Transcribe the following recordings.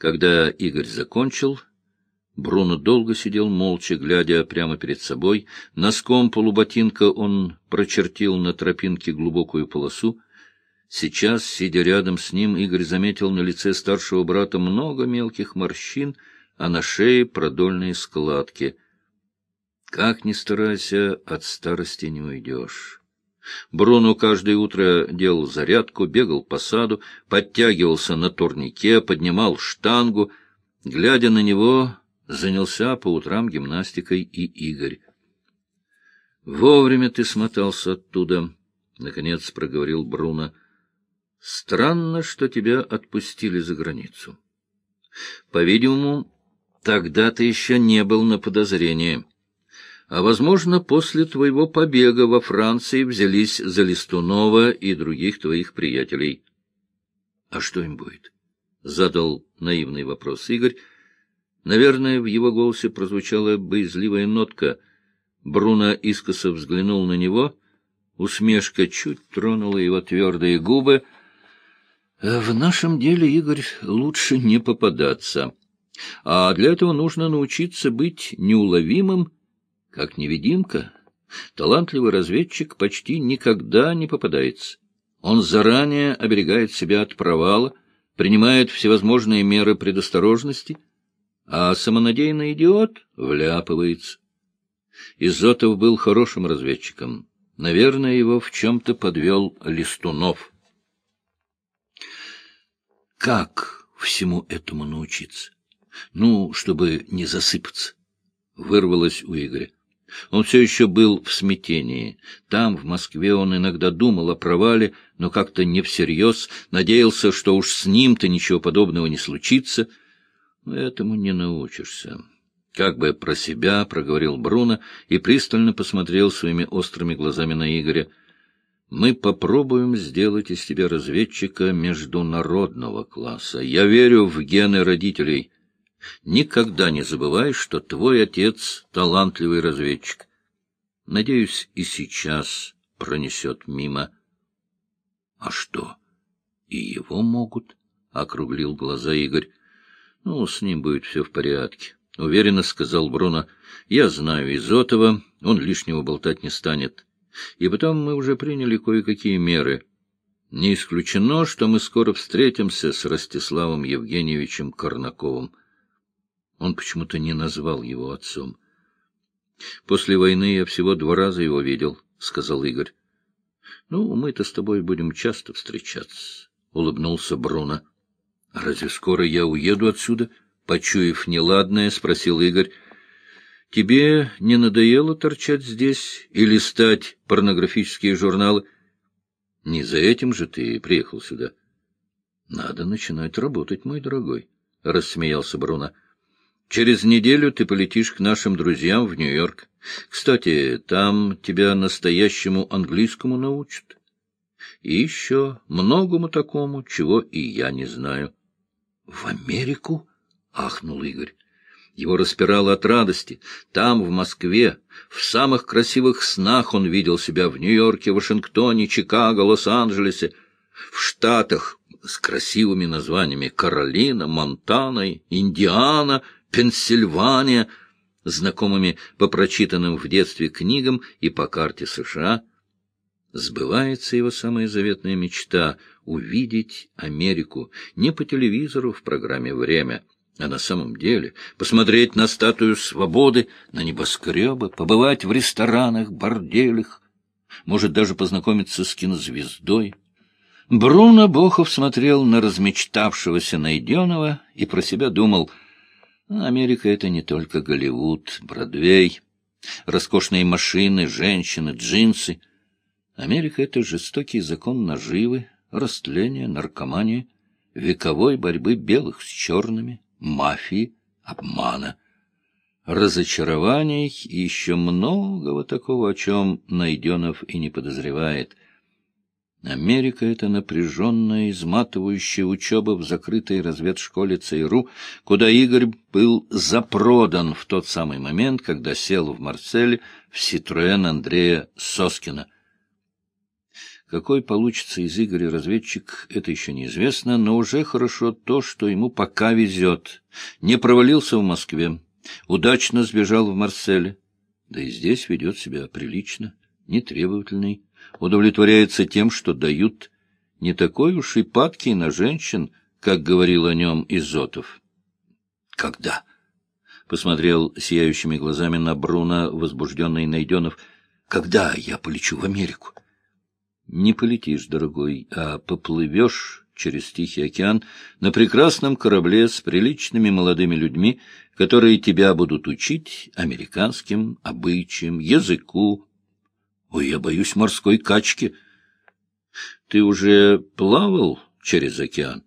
Когда Игорь закончил, Бруно долго сидел молча, глядя прямо перед собой. Носком полуботинка он прочертил на тропинке глубокую полосу. Сейчас, сидя рядом с ним, Игорь заметил на лице старшего брата много мелких морщин, а на шее продольные складки. Как ни старайся, от старости не уйдешь. Бруно каждое утро делал зарядку, бегал по саду, подтягивался на турнике, поднимал штангу. Глядя на него, занялся по утрам гимнастикой и Игорь. — Вовремя ты смотался оттуда, — наконец проговорил Бруно. — Странно, что тебя отпустили за границу. По-видимому, тогда ты еще не был на подозрении а, возможно, после твоего побега во Франции взялись за Листунова и других твоих приятелей. — А что им будет? — задал наивный вопрос Игорь. Наверное, в его голосе прозвучала боязливая нотка. Бруно искоса взглянул на него. Усмешка чуть тронула его твердые губы. — В нашем деле, Игорь, лучше не попадаться. А для этого нужно научиться быть неуловимым как невидимка, талантливый разведчик почти никогда не попадается. Он заранее оберегает себя от провала, принимает всевозможные меры предосторожности, а самонадеянный идиот вляпывается. Изотов был хорошим разведчиком. Наверное, его в чем-то подвел Листунов. Как всему этому научиться? Ну, чтобы не засыпаться, — вырвалось у Игоря. Он все еще был в смятении. Там, в Москве, он иногда думал о провале, но как-то не всерьез, надеялся, что уж с ним-то ничего подобного не случится. Но этому не научишься. Как бы про себя проговорил Бруно и пристально посмотрел своими острыми глазами на Игоря. Мы попробуем сделать из тебя разведчика международного класса. Я верю в гены родителей. Никогда не забывай, что твой отец — талантливый разведчик. Надеюсь, и сейчас пронесет мимо. — А что, и его могут? — округлил глаза Игорь. — Ну, с ним будет все в порядке, — уверенно сказал Бруно. — Я знаю Изотова, он лишнего болтать не станет. И потом мы уже приняли кое-какие меры. Не исключено, что мы скоро встретимся с Ростиславом Евгеньевичем Корнаковым. Он почему-то не назвал его отцом. — После войны я всего два раза его видел, — сказал Игорь. — Ну, мы-то с тобой будем часто встречаться, — улыбнулся Бруно. — а Разве скоро я уеду отсюда? — почуяв неладное, спросил Игорь. — Тебе не надоело торчать здесь и листать порнографические журналы? Не за этим же ты приехал сюда. — Надо начинать работать, мой дорогой, — рассмеялся Бруно. Через неделю ты полетишь к нашим друзьям в Нью-Йорк. Кстати, там тебя настоящему английскому научат. И еще многому такому, чего и я не знаю. — В Америку? — ахнул Игорь. Его распирало от радости. Там, в Москве, в самых красивых снах он видел себя в Нью-Йорке, Вашингтоне, Чикаго, Лос-Анджелесе, в Штатах с красивыми названиями Каролина, Монтана, Индиана — Пенсильвания, знакомыми по прочитанным в детстве книгам и по карте США. Сбывается его самая заветная мечта — увидеть Америку не по телевизору в программе «Время», а на самом деле посмотреть на статую свободы, на небоскребы, побывать в ресторанах, борделях, может даже познакомиться с кинозвездой. Бруно Бохов смотрел на размечтавшегося Найденова и про себя думал — Америка — это не только Голливуд, Бродвей, роскошные машины, женщины, джинсы. Америка — это жестокий закон наживы, растления, наркомания, вековой борьбы белых с черными, мафии, обмана, разочарований и еще многого такого, о чем Найденов и не подозревает — Америка — это напряженная, изматывающая учеба в закрытой разведшколе ЦРУ, куда Игорь был запродан в тот самый момент, когда сел в Марселе в Ситроен Андрея Соскина. Какой получится из Игоря разведчик, это еще неизвестно, но уже хорошо то, что ему пока везет. Не провалился в Москве, удачно сбежал в Марселе. Да и здесь ведет себя прилично, нетребовательный, удовлетворяется тем, что дают, не такой уж и падкий на женщин, как говорил о нем Изотов. «Когда?» — посмотрел сияющими глазами на Бруно, возбужденный Найденов. «Когда я полечу в Америку?» не полетишь, дорогой, а поплывешь через Тихий океан на прекрасном корабле с приличными молодыми людьми, которые тебя будут учить американским обычаям, языку. Ой, я боюсь морской качки. Ты уже плавал через океан?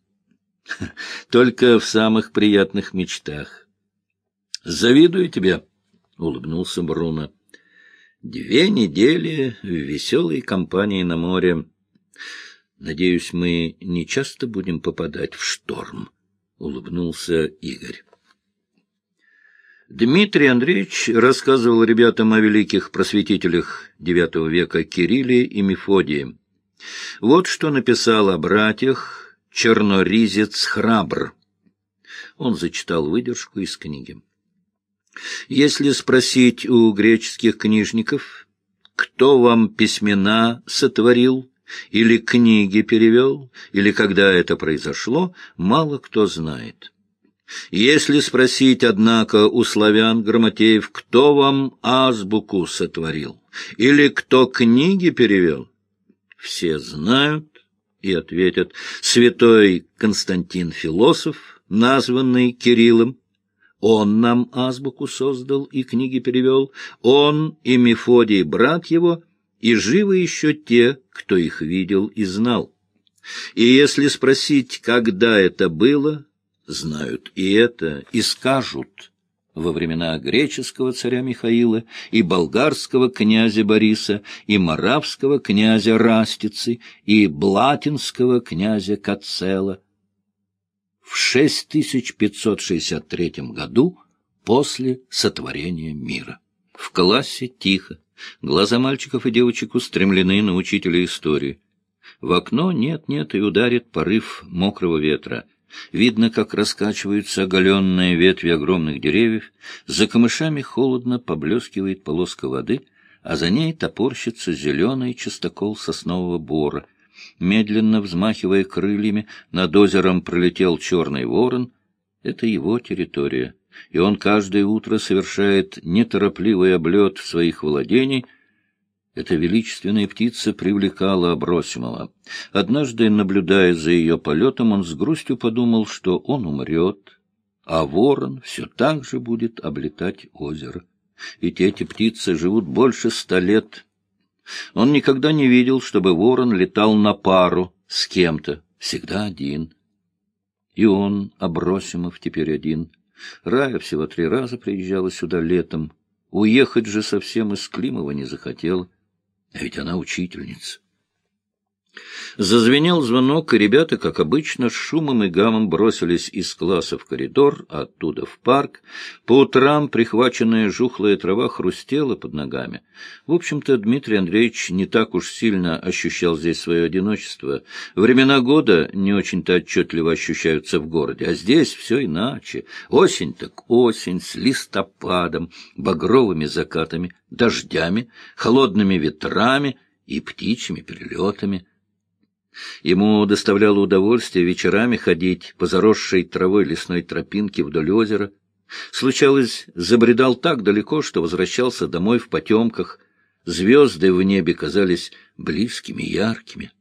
Только в самых приятных мечтах. Завидую тебе, — улыбнулся Бруно. Две недели в веселой компании на море. Надеюсь, мы не часто будем попадать в шторм, — улыбнулся Игорь. Дмитрий Андреевич рассказывал ребятам о великих просветителях IX века Кирилле и Мефодии. Вот что написал о братьях черноризец Храбр. Он зачитал выдержку из книги. Если спросить у греческих книжников, кто вам письмена сотворил, или книги перевел, или когда это произошло, мало кто знает. Если спросить, однако, у славян грамотеев, кто вам азбуку сотворил, или кто книги перевел, все знают и ответят «Святой Константин Философ, названный Кириллом, он нам азбуку создал и книги перевел, он и Мефодий, брат его, и живы еще те, кто их видел и знал. И если спросить, когда это было, знают и это, и скажут во времена греческого царя Михаила и болгарского князя Бориса, и моравского князя Растицы, и блатинского князя Кацела, в 6563 году после сотворения мира. В классе тихо, глаза мальчиков и девочек устремлены на учителя истории. В окно нет-нет и ударит порыв мокрого ветра. Видно, как раскачиваются оголенные ветви огромных деревьев, за камышами холодно поблескивает полоска воды, а за ней топорщится зеленый частокол соснового бора, Медленно взмахивая крыльями, над озером пролетел черный ворон. Это его территория, и он каждое утро совершает неторопливый облет своих владений. Эта величественная птица привлекала Абросимова. Однажды, наблюдая за ее полетом, он с грустью подумал, что он умрет, а ворон все так же будет облетать озеро. Ведь эти птицы живут больше ста лет, он никогда не видел, чтобы ворон летал на пару с кем-то, всегда один. И он, Абросимов, теперь один. Рая всего три раза приезжала сюда летом. Уехать же совсем из Климова не захотела. А ведь она учительница. Зазвенел звонок, и ребята, как обычно, с шумом и гамом бросились из класса в коридор, оттуда в парк. По утрам прихваченная жухлая трава хрустела под ногами. В общем-то, Дмитрий Андреевич не так уж сильно ощущал здесь свое одиночество. Времена года не очень-то отчетливо ощущаются в городе, а здесь все иначе. Осень так осень, с листопадом, багровыми закатами, дождями, холодными ветрами и птичьими перелетами — Ему доставляло удовольствие вечерами ходить по заросшей травой лесной тропинке вдоль озера. Случалось, забредал так далеко, что возвращался домой в потемках. Звезды в небе казались близкими, яркими.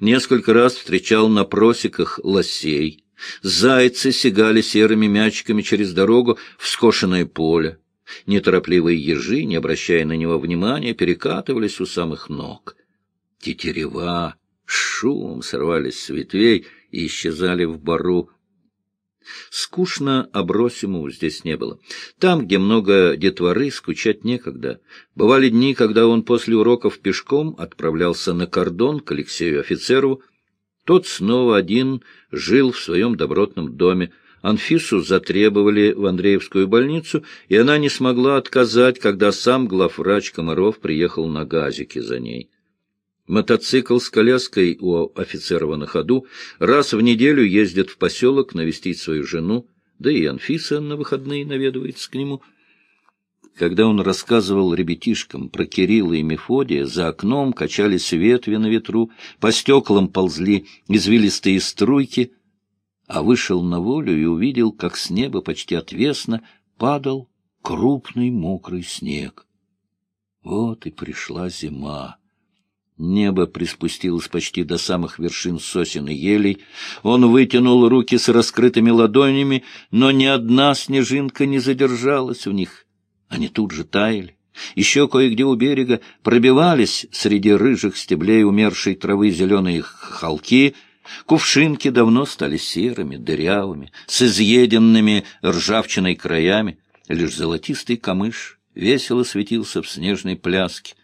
Несколько раз встречал на просеках лосей. Зайцы сигали серыми мячиками через дорогу в скошенное поле. Неторопливые ежи, не обращая на него внимания, перекатывались у самых ног. Тетерева шумом срывались с ветвей и исчезали в бару. Скучно Абросимову здесь не было. Там, где много детворы, скучать некогда. Бывали дни, когда он после уроков пешком отправлялся на кордон к Алексею Офицерову. Тот снова один жил в своем добротном доме. Анфису затребовали в Андреевскую больницу, и она не смогла отказать, когда сам главврач Комаров приехал на газике за ней. Мотоцикл с коляской у офицерова на ходу раз в неделю ездит в поселок навестить свою жену, да и Анфиса на выходные наведывается к нему. Когда он рассказывал ребятишкам про Кирилла и Мефодия, за окном качались ветви на ветру, по стеклам ползли извилистые струйки, а вышел на волю и увидел, как с неба почти отвесно падал крупный мокрый снег. Вот и пришла зима. Небо приспустилось почти до самых вершин сосен и елей. Он вытянул руки с раскрытыми ладонями, но ни одна снежинка не задержалась в них. Они тут же таяли. Еще кое-где у берега пробивались среди рыжих стеблей умершей травы зеленые холки. Кувшинки давно стали серыми, дырявыми, с изъеденными ржавчиной краями. Лишь золотистый камыш весело светился в снежной пляске.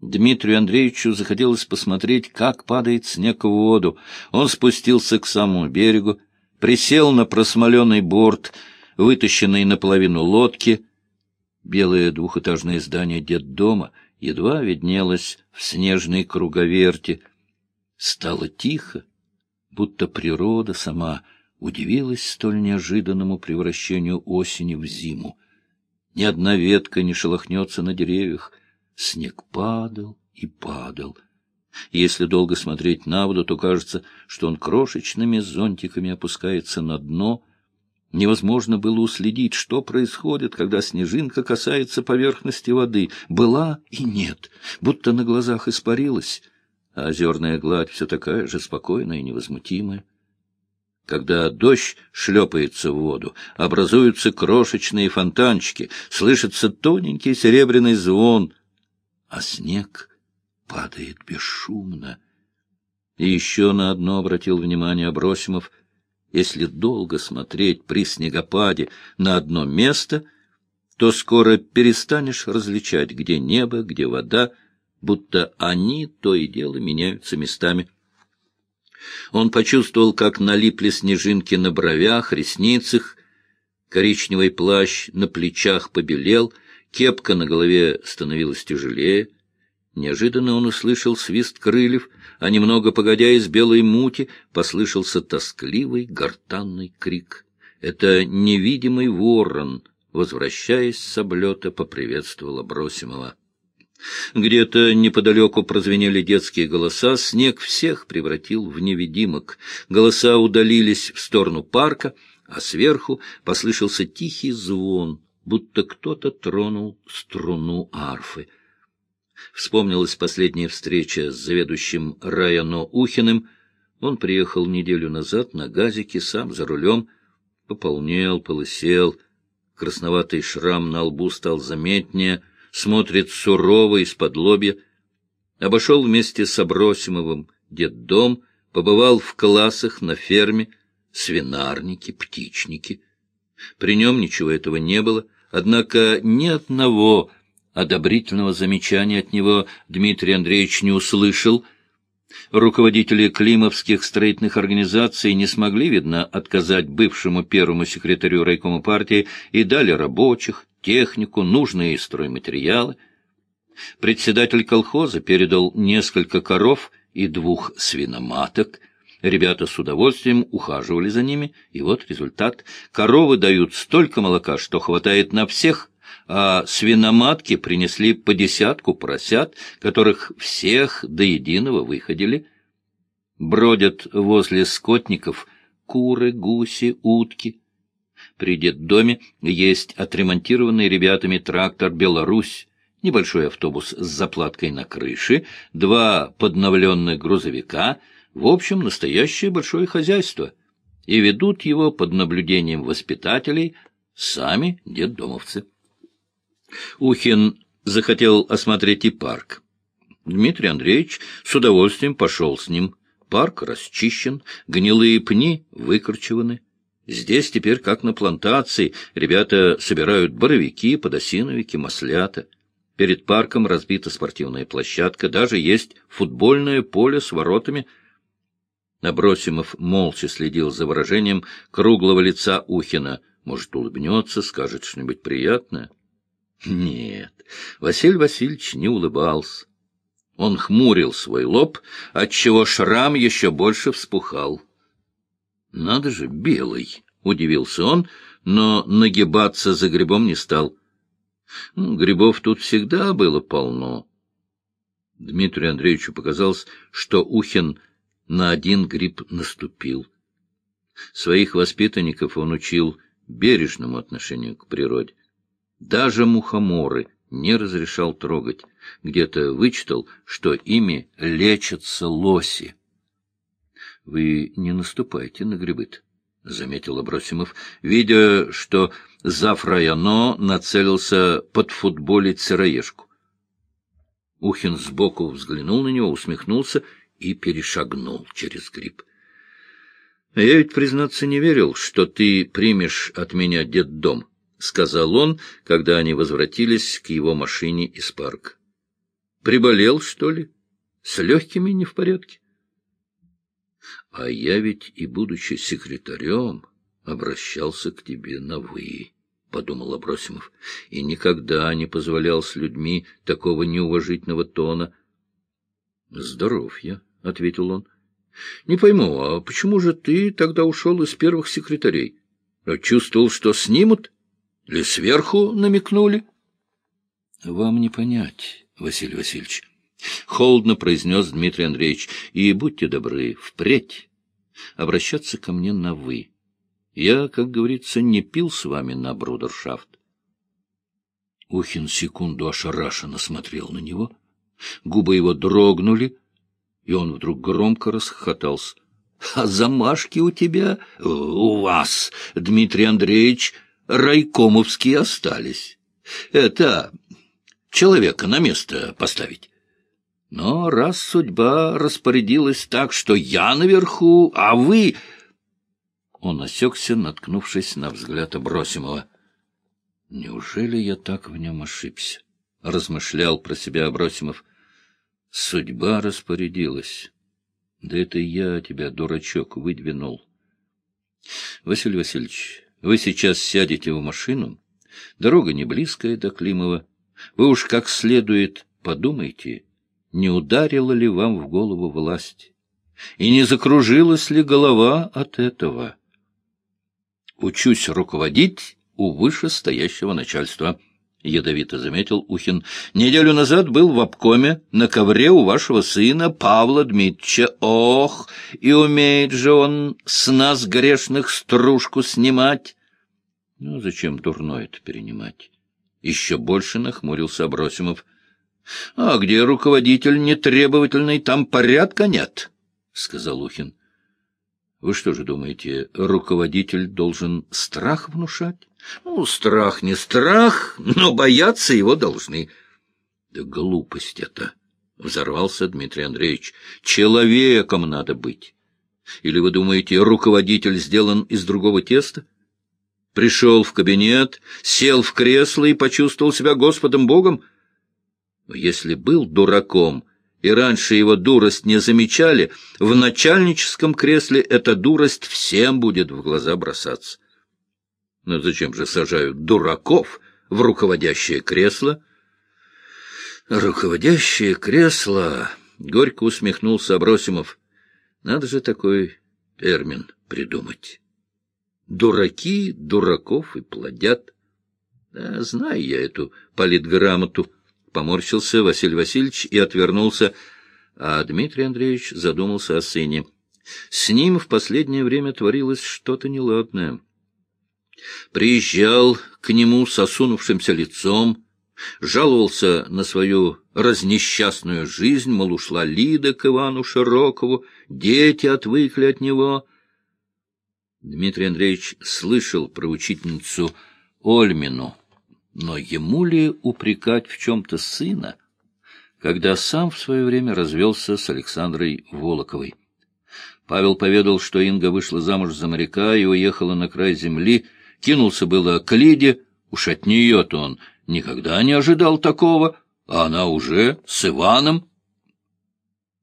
Дмитрию Андреевичу захотелось посмотреть, как падает снег в воду. Он спустился к самому берегу, присел на просмоленный борт, вытащенный наполовину лодки. Белое двухэтажное здание детдома едва виднелось в снежной круговерте. Стало тихо, будто природа сама удивилась столь неожиданному превращению осени в зиму. Ни одна ветка не шелохнется на деревьях — Снег падал и падал. Если долго смотреть на воду, то кажется, что он крошечными зонтиками опускается на дно. Невозможно было уследить, что происходит, когда снежинка касается поверхности воды. Была и нет, будто на глазах испарилась, а озерная гладь все такая же спокойная и невозмутимая. Когда дождь шлепается в воду, образуются крошечные фонтанчики, слышится тоненький серебряный звон — а снег падает бесшумно. И еще на одно обратил внимание Абросимов. Если долго смотреть при снегопаде на одно место, то скоро перестанешь различать, где небо, где вода, будто они то и дело меняются местами. Он почувствовал, как налипли снежинки на бровях, ресницах, коричневый плащ на плечах побелел — Кепка на голове становилась тяжелее. Неожиданно он услышал свист крыльев, а немного погодя из белой мути послышался тоскливый гортанный крик. Это невидимый ворон, возвращаясь с облета, поприветствовал Абросимова. Где-то неподалеку прозвенели детские голоса, снег всех превратил в невидимок. Голоса удалились в сторону парка, а сверху послышался тихий звон — будто кто-то тронул струну арфы. Вспомнилась последняя встреча с заведующим Райано Ухиным. Он приехал неделю назад на газике, сам за рулем, пополнел, полысел, красноватый шрам на лбу стал заметнее, смотрит сурово из-под лобья. Обошел вместе с Абросимовым детдом, побывал в классах на ферме, свинарники, птичники. При нем ничего этого не было — Однако ни одного одобрительного замечания от него Дмитрий Андреевич не услышал. Руководители климовских строительных организаций не смогли, видно, отказать бывшему первому секретарю райкома партии и дали рабочих, технику, нужные стройматериалы. Председатель колхоза передал несколько коров и двух свиноматок — Ребята с удовольствием ухаживали за ними, и вот результат. Коровы дают столько молока, что хватает на всех, а свиноматки принесли по десятку поросят, которых всех до единого выходили. Бродят возле скотников куры, гуси, утки. При детдоме есть отремонтированный ребятами трактор «Беларусь», небольшой автобус с заплаткой на крыше, два подновленных грузовика — в общем, настоящее большое хозяйство, и ведут его под наблюдением воспитателей сами детдомовцы. Ухин захотел осмотреть и парк. Дмитрий Андреевич с удовольствием пошел с ним. Парк расчищен, гнилые пни выкорчеваны. Здесь теперь, как на плантации, ребята собирают боровики, подосиновики, маслята. Перед парком разбита спортивная площадка, даже есть футбольное поле с воротами — Абросимов молча следил за выражением круглого лица Ухина. Может, улыбнется, скажет что-нибудь приятное? Нет, Василий Васильевич не улыбался. Он хмурил свой лоб, отчего шрам еще больше вспухал. «Надо же, белый!» — удивился он, но нагибаться за грибом не стал. Ну, грибов тут всегда было полно. Дмитрию Андреевичу показалось, что Ухин на один гриб наступил. Своих воспитанников он учил бережному отношению к природе. Даже мухоморы не разрешал трогать. Где-то вычитал, что ими лечатся лоси. — Вы не наступайте на грибы — заметил Абросимов, видя, что Зафраяно нацелился подфутболить сыроежку. Ухин сбоку взглянул на него, усмехнулся и перешагнул через гриб. — Я ведь, признаться, не верил, что ты примешь от меня детдом, — сказал он, когда они возвратились к его машине из парка. — Приболел, что ли? С легкими не в порядке? — А я ведь и, будучи секретарем, обращался к тебе на «вы», — подумал Абросимов, — и никогда не позволял с людьми такого неуважительного тона. — Здоров я, — ответил он. — Не пойму, а почему же ты тогда ушел из первых секретарей? Чувствовал, что снимут? Или сверху намекнули? — Вам не понять, Василий Васильевич. — холодно произнес Дмитрий Андреевич, — и будьте добры, впредь обращаться ко мне на «вы». Я, как говорится, не пил с вами на брудершафт. Ухин секунду ошарашенно смотрел на него. Губы его дрогнули, и он вдруг громко расхохотался. — А замашки у тебя, у вас, Дмитрий Андреевич, райкомовские остались. Это человека на место поставить. Но раз судьба распорядилась так, что я наверху, а вы... Он осекся, наткнувшись на взгляд Абросимова. «Неужели я так в нем ошибся?» — размышлял про себя Абросимов. «Судьба распорядилась. Да это я тебя, дурачок, выдвинул. Василий Васильевич, вы сейчас сядете в машину. Дорога не близкая до Климова. Вы уж как следует подумайте, не ударила ли вам в голову власть, и не закружилась ли голова от этого. Учусь руководить у вышестоящего начальства. — ядовито заметил Ухин. — Неделю назад был в обкоме на ковре у вашего сына Павла Дмитрича. Ох, и умеет же он с нас грешных стружку снимать. — Ну, зачем дурно это перенимать? Еще больше нахмурился Абросимов. — А где руководитель нетребовательный, там порядка нет, — сказал Ухин. — Вы что же думаете, руководитель должен страх внушать? Ну, страх не страх, но бояться его должны. Да глупость это, — взорвался Дмитрий Андреевич. Человеком надо быть. Или вы думаете, руководитель сделан из другого теста? Пришел в кабинет, сел в кресло и почувствовал себя Господом Богом? Если был дураком, и раньше его дурость не замечали, в начальническом кресле эта дурость всем будет в глаза бросаться. Но зачем же сажают дураков в руководящее кресло? Руководящее кресло, — горько усмехнулся Абросимов. Надо же такой термин придумать. Дураки дураков и плодят. Да, знаю я эту политграмоту. Поморщился Василий Васильевич и отвернулся, а Дмитрий Андреевич задумался о сыне. С ним в последнее время творилось что-то неладное. Приезжал к нему с осунувшимся лицом, жаловался на свою разнесчастную жизнь, мол, ушла Лида к Ивану Широкову, дети отвыкли от него. Дмитрий Андреевич слышал про учительницу Ольмину, но ему ли упрекать в чем-то сына, когда сам в свое время развелся с Александрой Волоковой? Павел поведал, что Инга вышла замуж за моряка и уехала на край земли, кинулся было к Лиде, уж от нее-то он никогда не ожидал такого, а она уже с Иваном.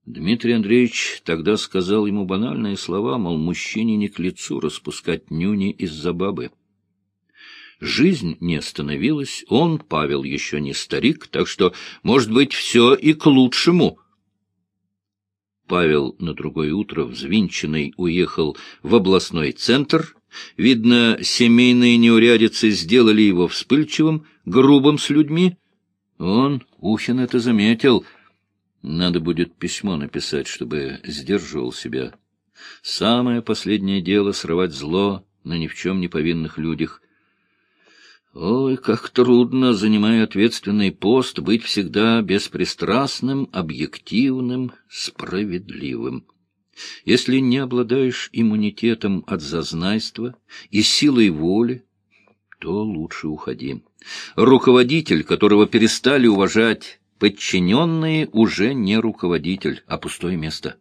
Дмитрий Андреевич тогда сказал ему банальные слова, мол, мужчине не к лицу распускать нюни из-за бабы. Жизнь не остановилась, он, Павел, еще не старик, так что, может быть, все и к лучшему — Павел на другое утро взвинченный уехал в областной центр. Видно, семейные неурядицы сделали его вспыльчивым, грубым с людьми. Он, Ухин, это заметил. Надо будет письмо написать, чтобы сдерживал себя. Самое последнее дело — срывать зло на ни в чем не повинных людях. Ой, как трудно, занимая ответственный пост, быть всегда беспристрастным, объективным, справедливым. Если не обладаешь иммунитетом от зазнайства и силой воли, то лучше уходи. Руководитель, которого перестали уважать подчиненные, уже не руководитель, а пустое место.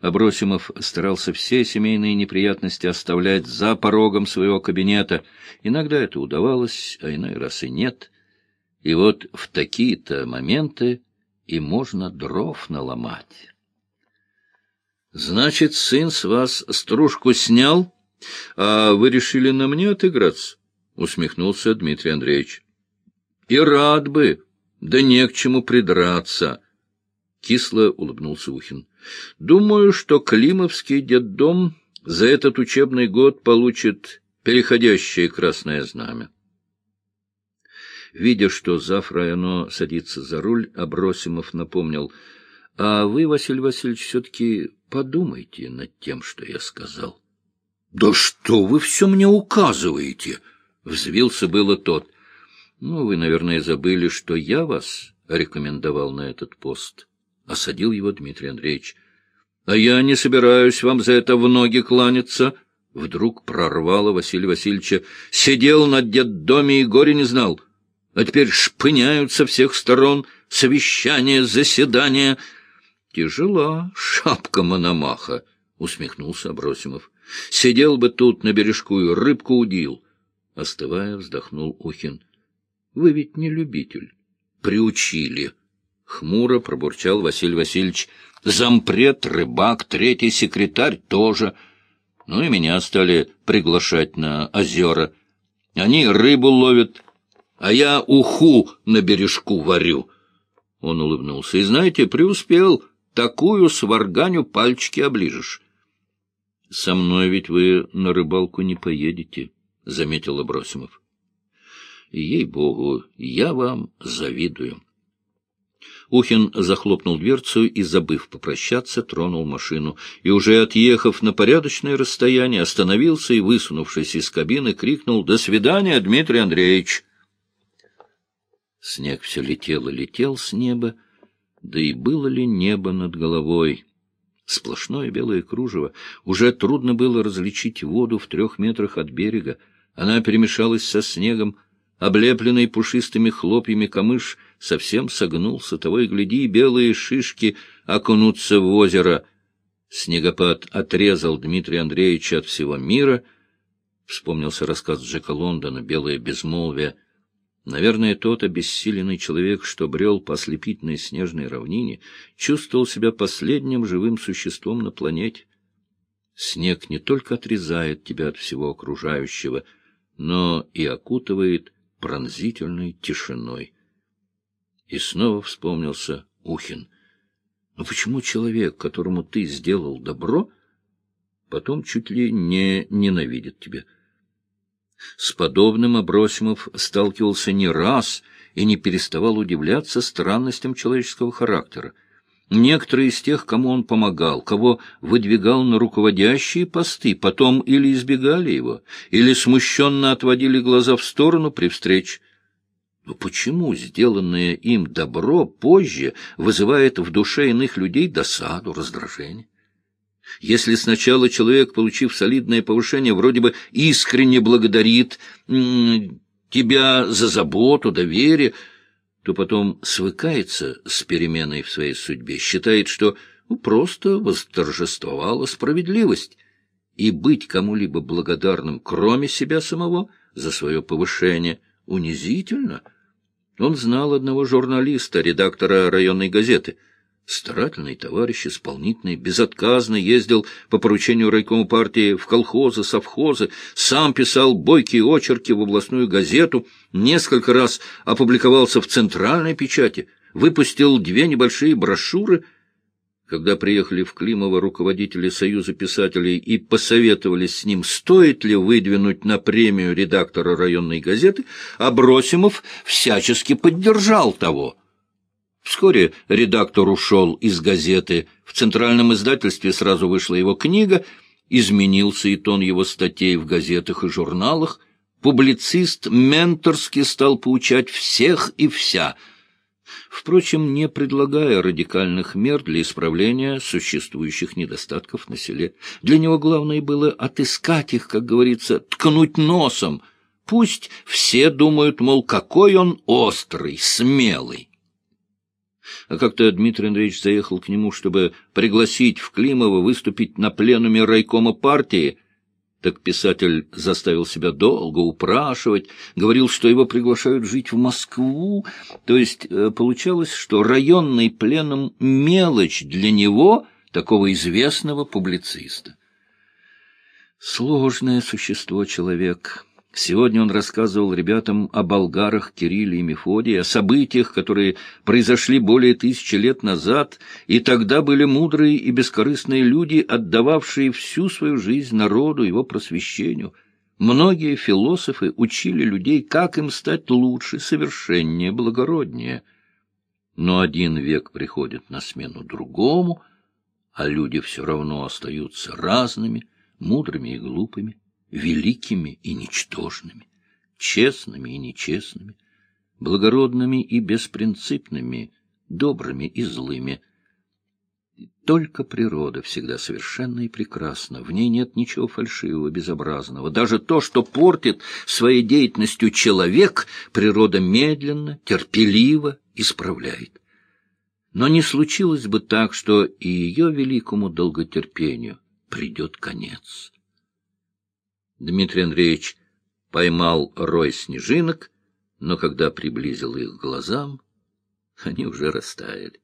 Абросимов старался все семейные неприятности оставлять за порогом своего кабинета. Иногда это удавалось, а иной раз и нет. И вот в такие-то моменты и можно дров наломать. «Значит, сын с вас стружку снял, а вы решили на мне отыграться?» — усмехнулся Дмитрий Андреевич. «И рад бы, да не к чему придраться». Кисло улыбнулся Ухин. Думаю, что Климовский детдом за этот учебный год получит переходящее красное знамя. Видя, что Зафраяно садится за руль, Абросимов напомнил, «А вы, Василий Васильевич, все-таки подумайте над тем, что я сказал». «Да что вы все мне указываете?» — взвился было тот. «Ну, вы, наверное, забыли, что я вас рекомендовал на этот пост». — осадил его Дмитрий Андреевич. — А я не собираюсь вам за это в ноги кланяться. Вдруг прорвало Василия Васильевича. Сидел на детдоме и горе не знал. А теперь шпыняют со всех сторон совещания, заседания. — Тяжела шапка Мономаха, — усмехнулся Абросимов. — Сидел бы тут на бережку и рыбку удил. Остывая, вздохнул Ухин. — Вы ведь не любитель. Приучили. — Хмуро пробурчал Василий Васильевич. Зампред, рыбак, третий секретарь тоже. Ну и меня стали приглашать на озера. Они рыбу ловят, а я уху на бережку варю. Он улыбнулся. И знаете, преуспел. Такую сварганю пальчики оближешь. — Со мной ведь вы на рыбалку не поедете, — заметил Абросимов. — Ей-богу, я вам завидую. Ухин захлопнул дверцу и, забыв попрощаться, тронул машину. И уже отъехав на порядочное расстояние, остановился и, высунувшись из кабины, крикнул «До свидания, Дмитрий Андреевич!» Снег все летел и летел с неба, да и было ли небо над головой? Сплошное белое кружево. Уже трудно было различить воду в трех метрах от берега. Она перемешалась со снегом, облепленный пушистыми хлопьями камыш совсем согнулся, того и гляди, белые шишки окунутся в озеро. Снегопад отрезал Дмитрия Андреевича от всего мира. Вспомнился рассказ Джека Лондона «Белое безмолвие». Наверное, тот обессиленный человек, что брел по ослепительной снежной равнине, чувствовал себя последним живым существом на планете. Снег не только отрезает тебя от всего окружающего, но и окутывает пронзительной тишиной. И снова вспомнился Ухин. Но почему человек, которому ты сделал добро, потом чуть ли не ненавидит тебя? С подобным Абросимов сталкивался не раз и не переставал удивляться странностям человеческого характера. Некоторые из тех, кому он помогал, кого выдвигал на руководящие посты, потом или избегали его, или смущенно отводили глаза в сторону при встрече. Но почему сделанное им добро позже вызывает в душе иных людей досаду, раздражение? Если сначала человек, получив солидное повышение, вроде бы искренне благодарит тебя за заботу, доверие, то потом свыкается с переменой в своей судьбе, считает, что ну, просто восторжествовала справедливость, и быть кому-либо благодарным, кроме себя самого, за свое повышение, унизительно. Он знал одного журналиста, редактора районной газеты — Старательный товарищ, исполнительный, безотказно ездил по поручению райкома партии в колхозы, совхозы, сам писал бойкие очерки в областную газету, несколько раз опубликовался в центральной печати, выпустил две небольшие брошюры. Когда приехали в Климово руководители Союза писателей и посоветовались с ним, стоит ли выдвинуть на премию редактора районной газеты, Абросимов всячески поддержал того. Вскоре редактор ушел из газеты, в центральном издательстве сразу вышла его книга, изменился и тон его статей в газетах и журналах, публицист менторски стал поучать всех и вся — впрочем, не предлагая радикальных мер для исправления существующих недостатков на селе. Для него главное было отыскать их, как говорится, ткнуть носом. Пусть все думают, мол, какой он острый, смелый. А как-то Дмитрий Андреевич заехал к нему, чтобы пригласить в Климово выступить на пленуме райкома партии — так писатель заставил себя долго упрашивать, говорил, что его приглашают жить в Москву. То есть э, получалось, что районный пленум — мелочь для него, такого известного публициста. Сложное существо человек. Сегодня он рассказывал ребятам о болгарах Кирилле и Мефодии, о событиях, которые произошли более тысячи лет назад, и тогда были мудрые и бескорыстные люди, отдававшие всю свою жизнь народу, его просвещению. Многие философы учили людей, как им стать лучше, совершеннее, благороднее. Но один век приходит на смену другому, а люди все равно остаются разными, мудрыми и глупыми великими и ничтожными, честными и нечестными, благородными и беспринципными, добрыми и злыми. Только природа всегда совершенна и прекрасна, в ней нет ничего фальшивого, безобразного. Даже то, что портит своей деятельностью человек, природа медленно, терпеливо исправляет. Но не случилось бы так, что и ее великому долготерпению придет конец. Дмитрий Андреевич поймал рой снежинок, но когда приблизил их к глазам, они уже растаяли.